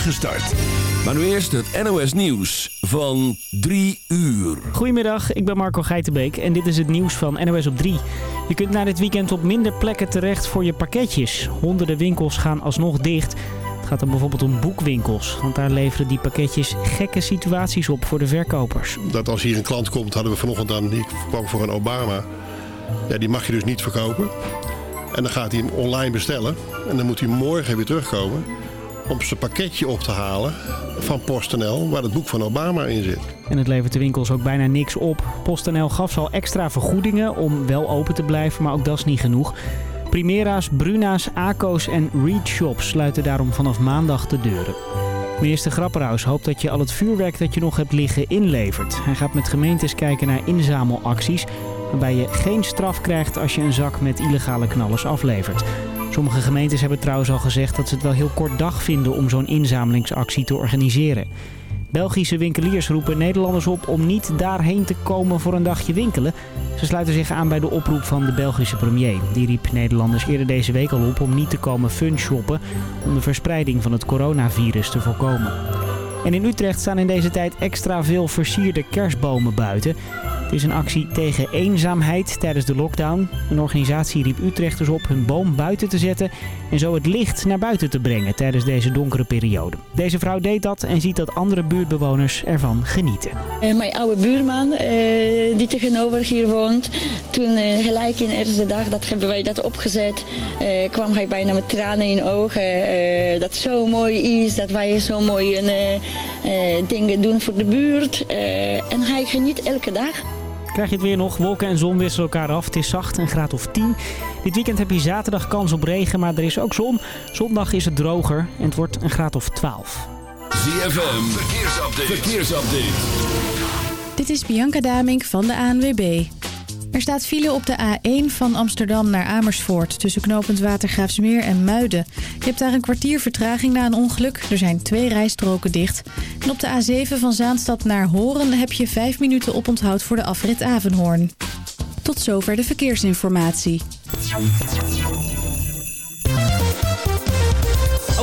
spoedige start. Maar nu eerst het NOS Nieuws van 3 uur. Goedemiddag, ik ben Marco Geitenbeek en dit is het nieuws van NOS op 3. Je kunt na dit weekend op minder plekken terecht voor je pakketjes. Honderden winkels gaan alsnog dicht. Het gaat dan bijvoorbeeld om boekwinkels, want daar leveren die pakketjes gekke situaties op voor de verkopers. Dat als hier een klant komt, hadden we vanochtend aan, die kwam voor een Obama. Ja, die mag je dus niet verkopen. En dan gaat hij hem online bestellen. En dan moet hij morgen weer terugkomen om zijn pakketje op te halen van PostNL, waar het boek van Obama in zit. En het levert de winkels ook bijna niks op. PostNL gaf ze al extra vergoedingen om wel open te blijven, maar ook dat is niet genoeg. Primera's, Bruna's, Aco's en Read Shops sluiten daarom vanaf maandag de deuren. Minister Grapperhaus hoopt dat je al het vuurwerk dat je nog hebt liggen inlevert. Hij gaat met gemeentes kijken naar inzamelacties... waarbij je geen straf krijgt als je een zak met illegale knallers aflevert. Sommige gemeentes hebben trouwens al gezegd dat ze het wel heel kort dag vinden om zo'n inzamelingsactie te organiseren. Belgische winkeliers roepen Nederlanders op om niet daarheen te komen voor een dagje winkelen. Ze sluiten zich aan bij de oproep van de Belgische premier. Die riep Nederlanders eerder deze week al op om niet te komen funshoppen om de verspreiding van het coronavirus te voorkomen. En in Utrecht staan in deze tijd extra veel versierde kerstbomen buiten. Is een actie tegen eenzaamheid tijdens de lockdown. Een organisatie riep Utrechters op hun boom buiten te zetten en zo het licht naar buiten te brengen tijdens deze donkere periode. Deze vrouw deed dat en ziet dat andere buurtbewoners ervan genieten. Uh, mijn oude buurman, uh, die tegenover hier woont, toen uh, gelijk in de eerste dag dat hebben wij dat opgezet, kwam hij bijna met tranen in ogen. dat zo mooi is, dat wij zo mooie dingen doen voor de buurt. en hij geniet elke dag. Krijg je het weer nog. Wolken en zon wisselen elkaar af. Het is zacht, een graad of 10. Dit weekend heb je zaterdag kans op regen, maar er is ook zon. Zondag is het droger en het wordt een graad of 12. ZFM, verkeersupdate. verkeersupdate. Dit is Bianca Damink van de ANWB. Er staat file op de A1 van Amsterdam naar Amersfoort... tussen knooppunt Watergraafsmeer en Muiden. Je hebt daar een kwartier vertraging na een ongeluk. Er zijn twee rijstroken dicht. En op de A7 van Zaanstad naar Horen... heb je vijf minuten oponthoud voor de afrit Avenhoorn. Tot zover de verkeersinformatie.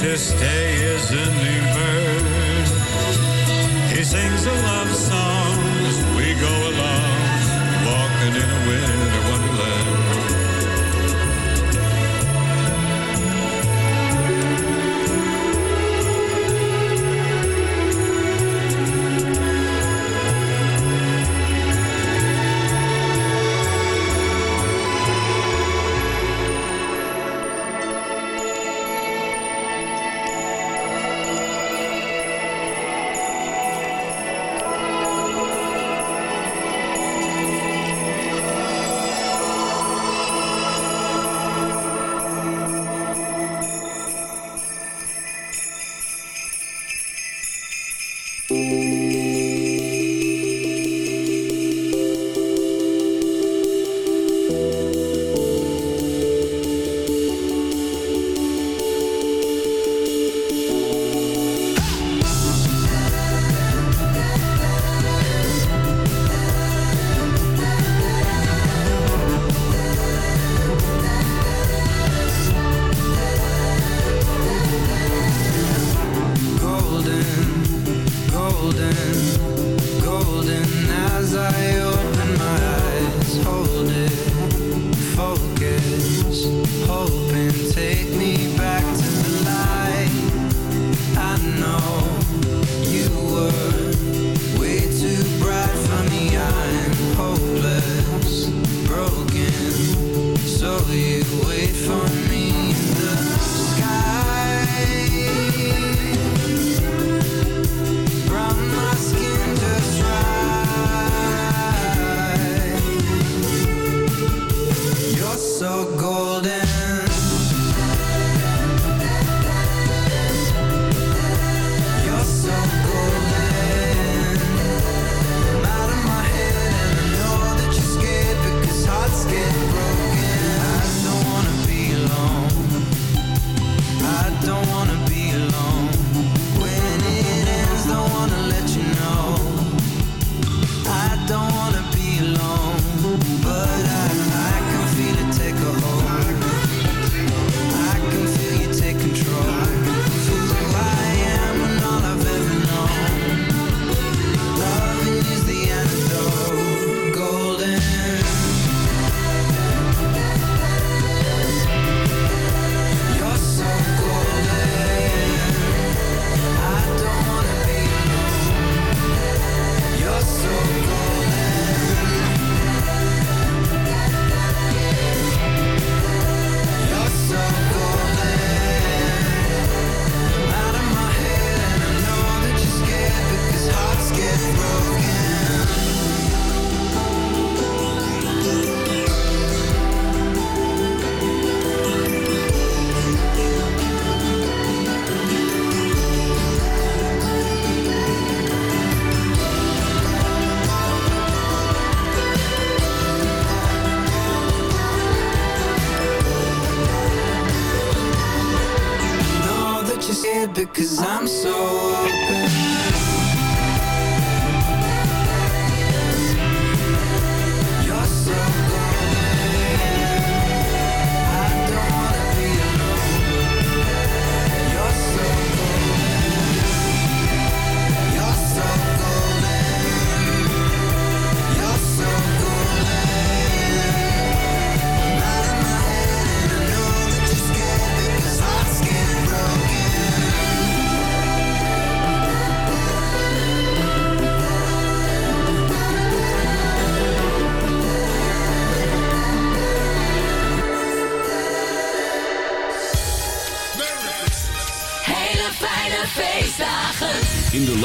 to stay is a new bird. He sings a love song.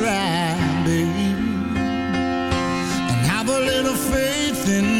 Try, baby, and have a little faith in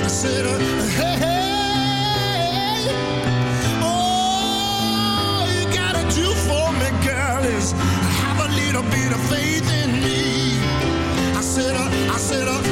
I said, uh, hey, hey, all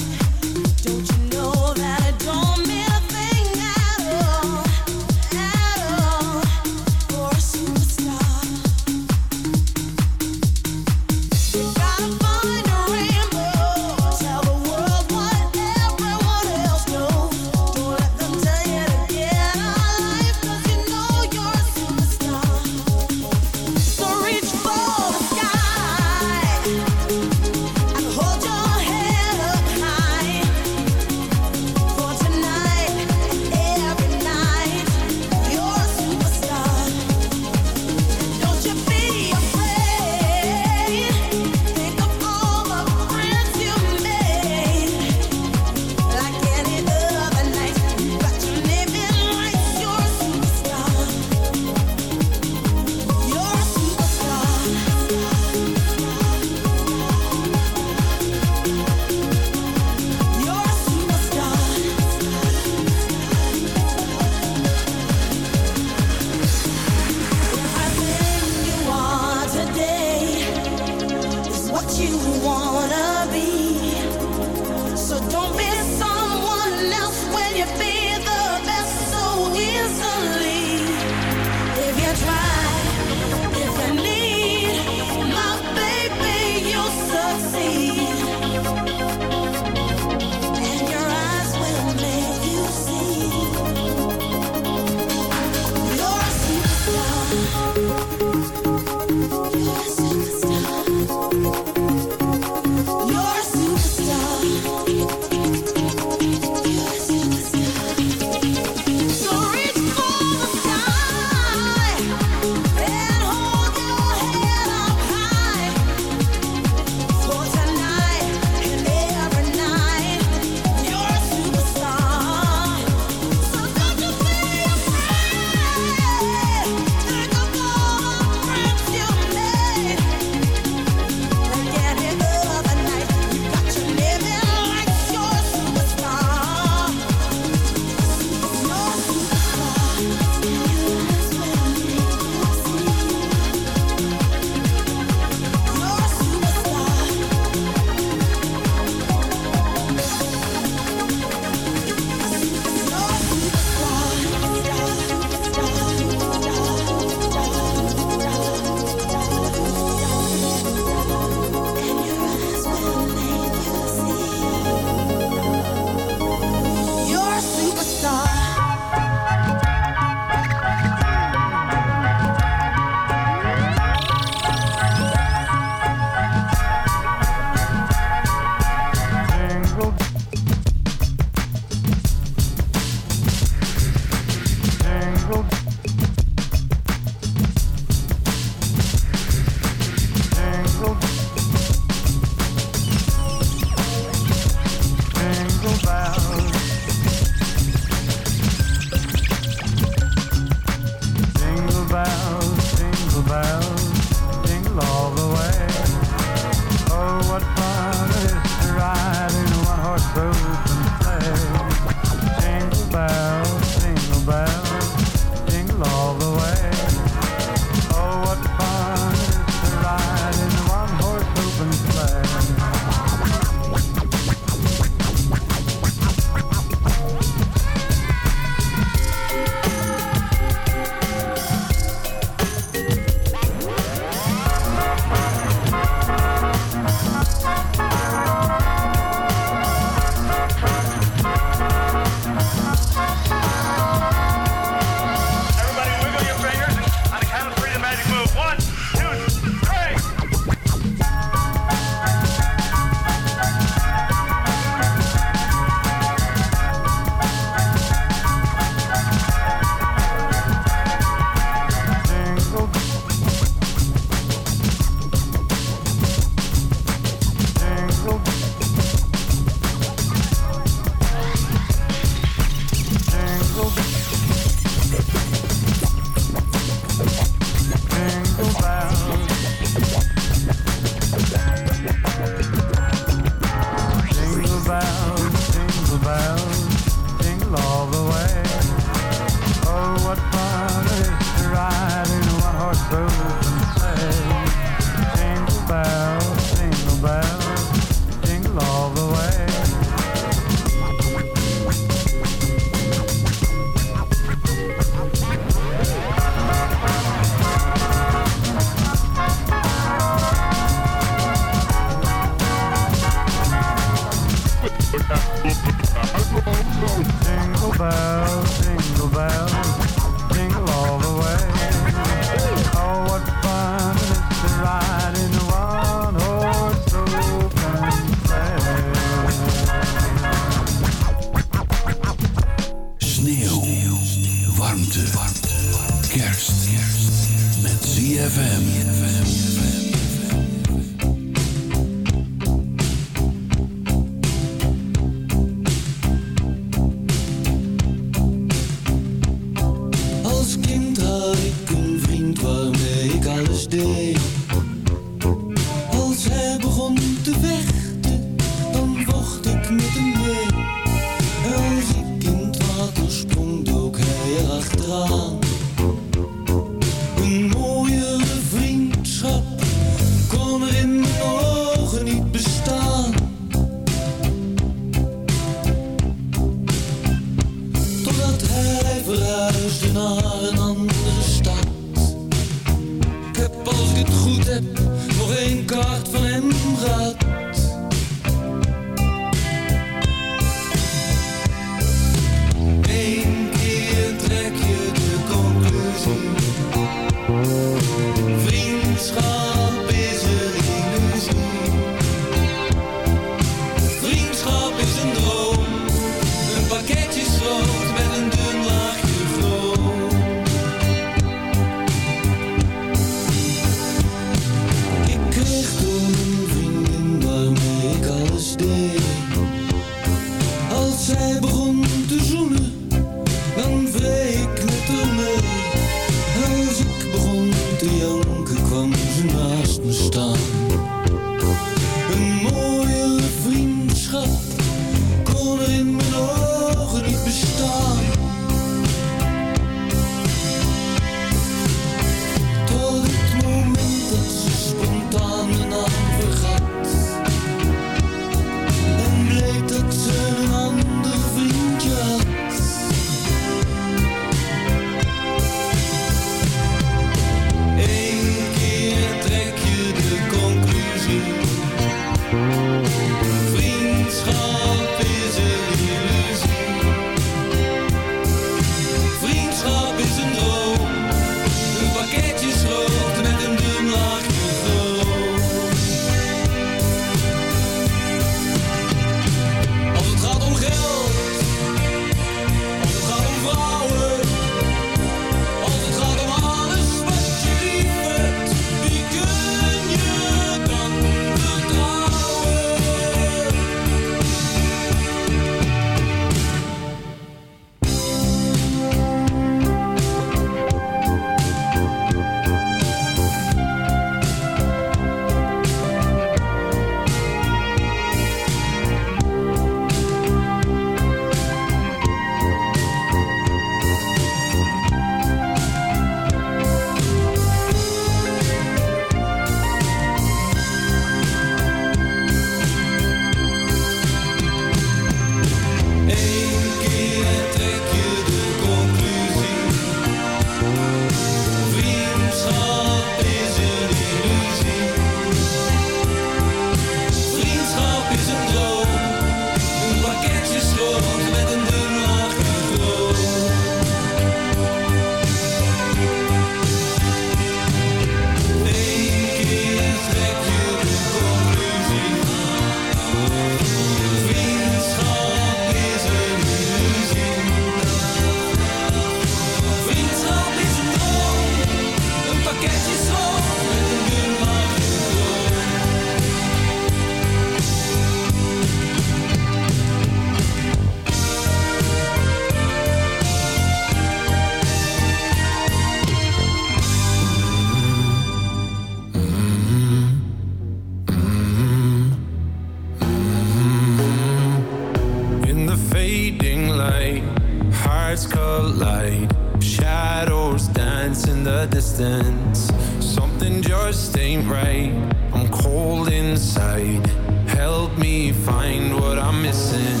night, hearts collide. Shadows dance in the distance. Something just ain't right. I'm cold inside. Help me find what I'm missing.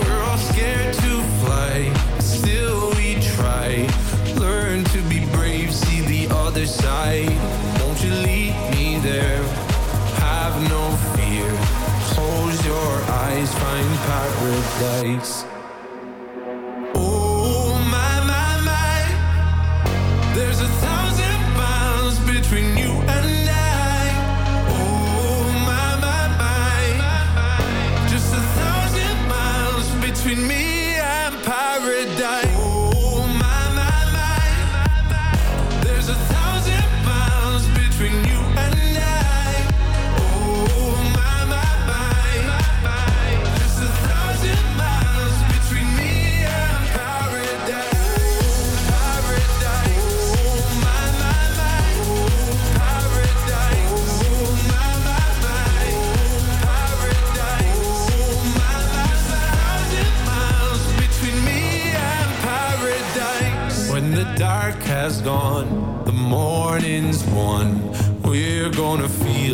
We're all scared to fly, still we try. Learn to be brave, see the other side. Won't you leave me there? Have no fear. Close your eyes, find paradise.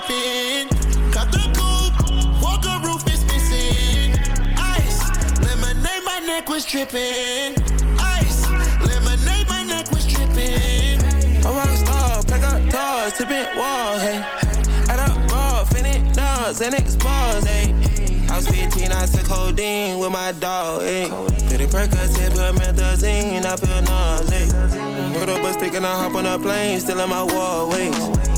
Tripping. Cut the coupe, walker roof is missing. Ice, lemonade, my neck was tripping. Ice, lemonade, my neck was tripping. A rock star, pack up doors, tipping walls, hey. Add up raw, finish nuts, and expose, hey. I was 15, I took codeine with my dog, hey. Did it Percocet, put methazine, I feel nauseous. Put up a stick and I hop on a plane, still in my wallways. Shit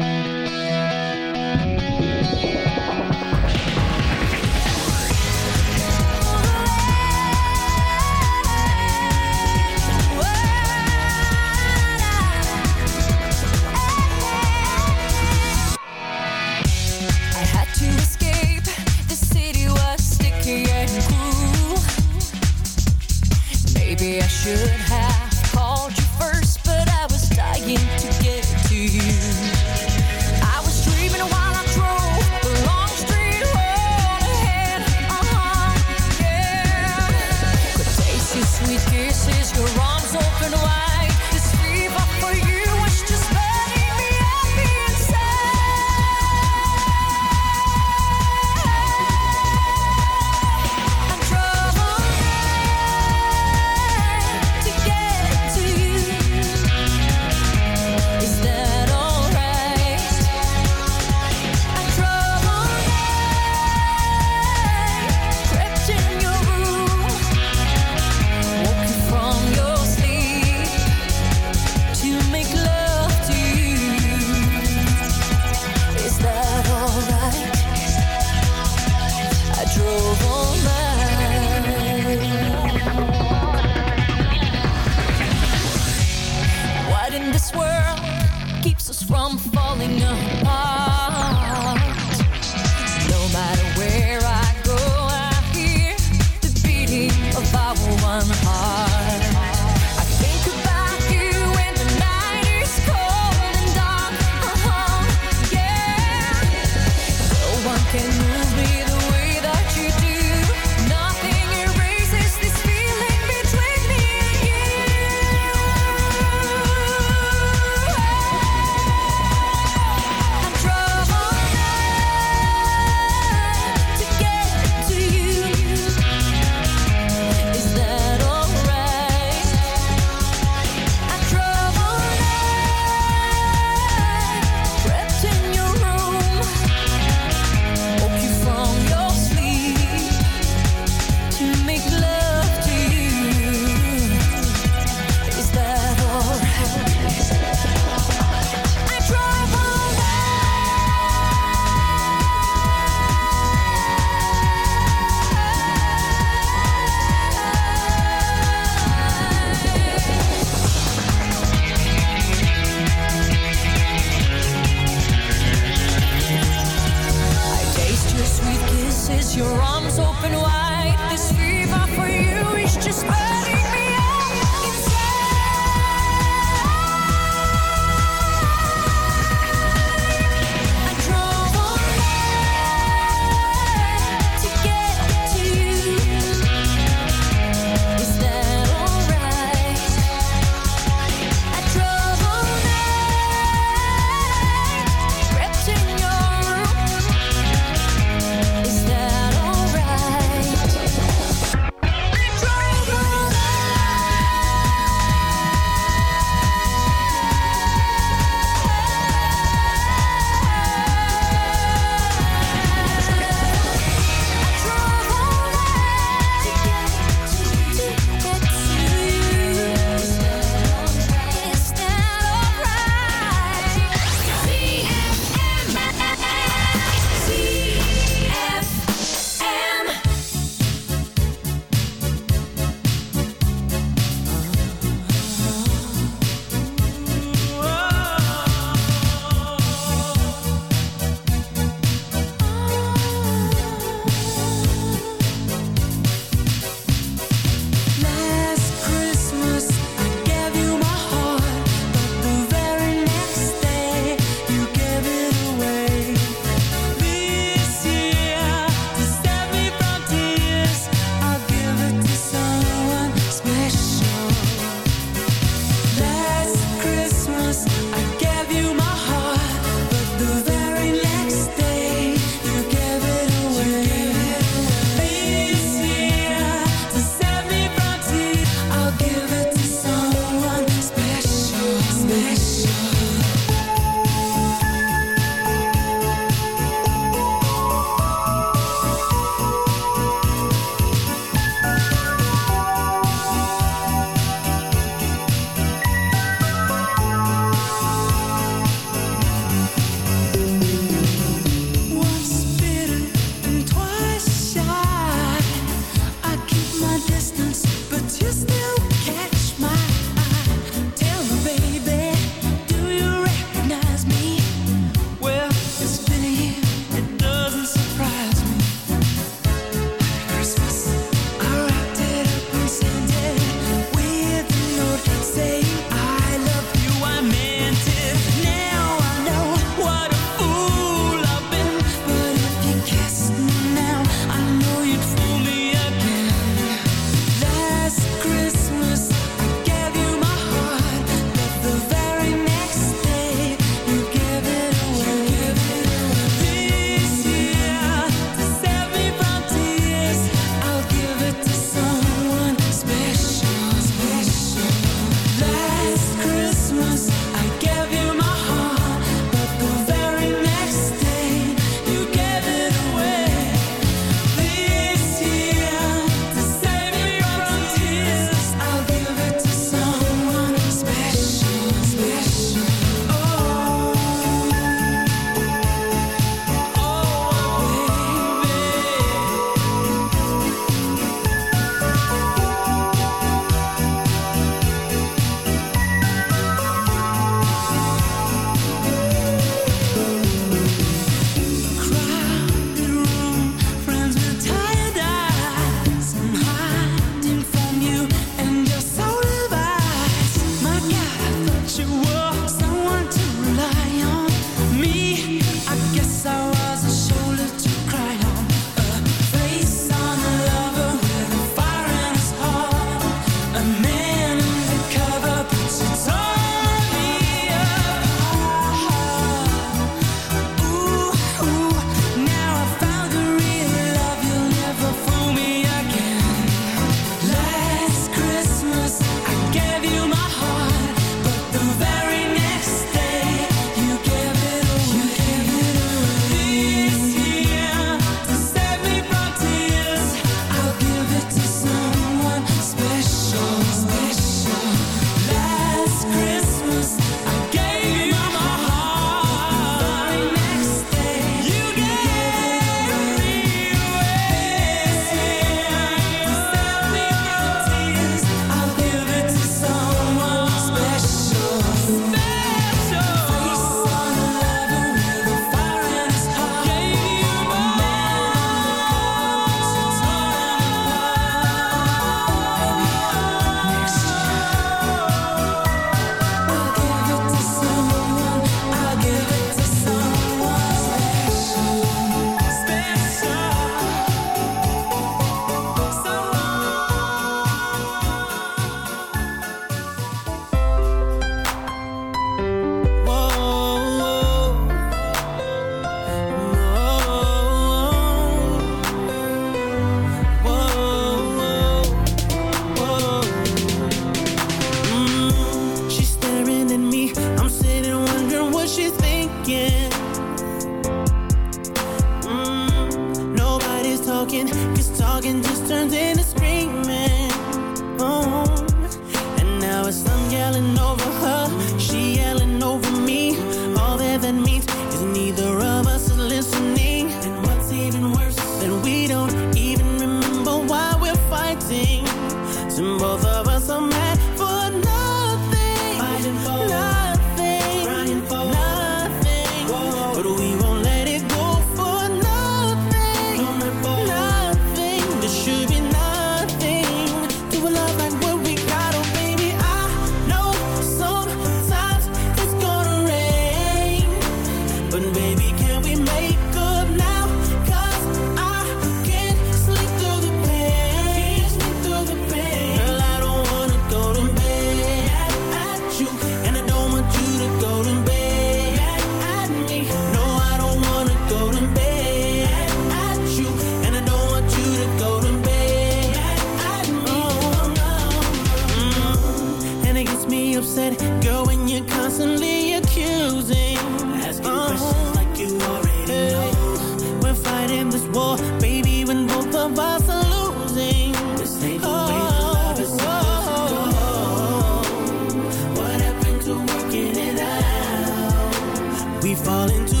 fall into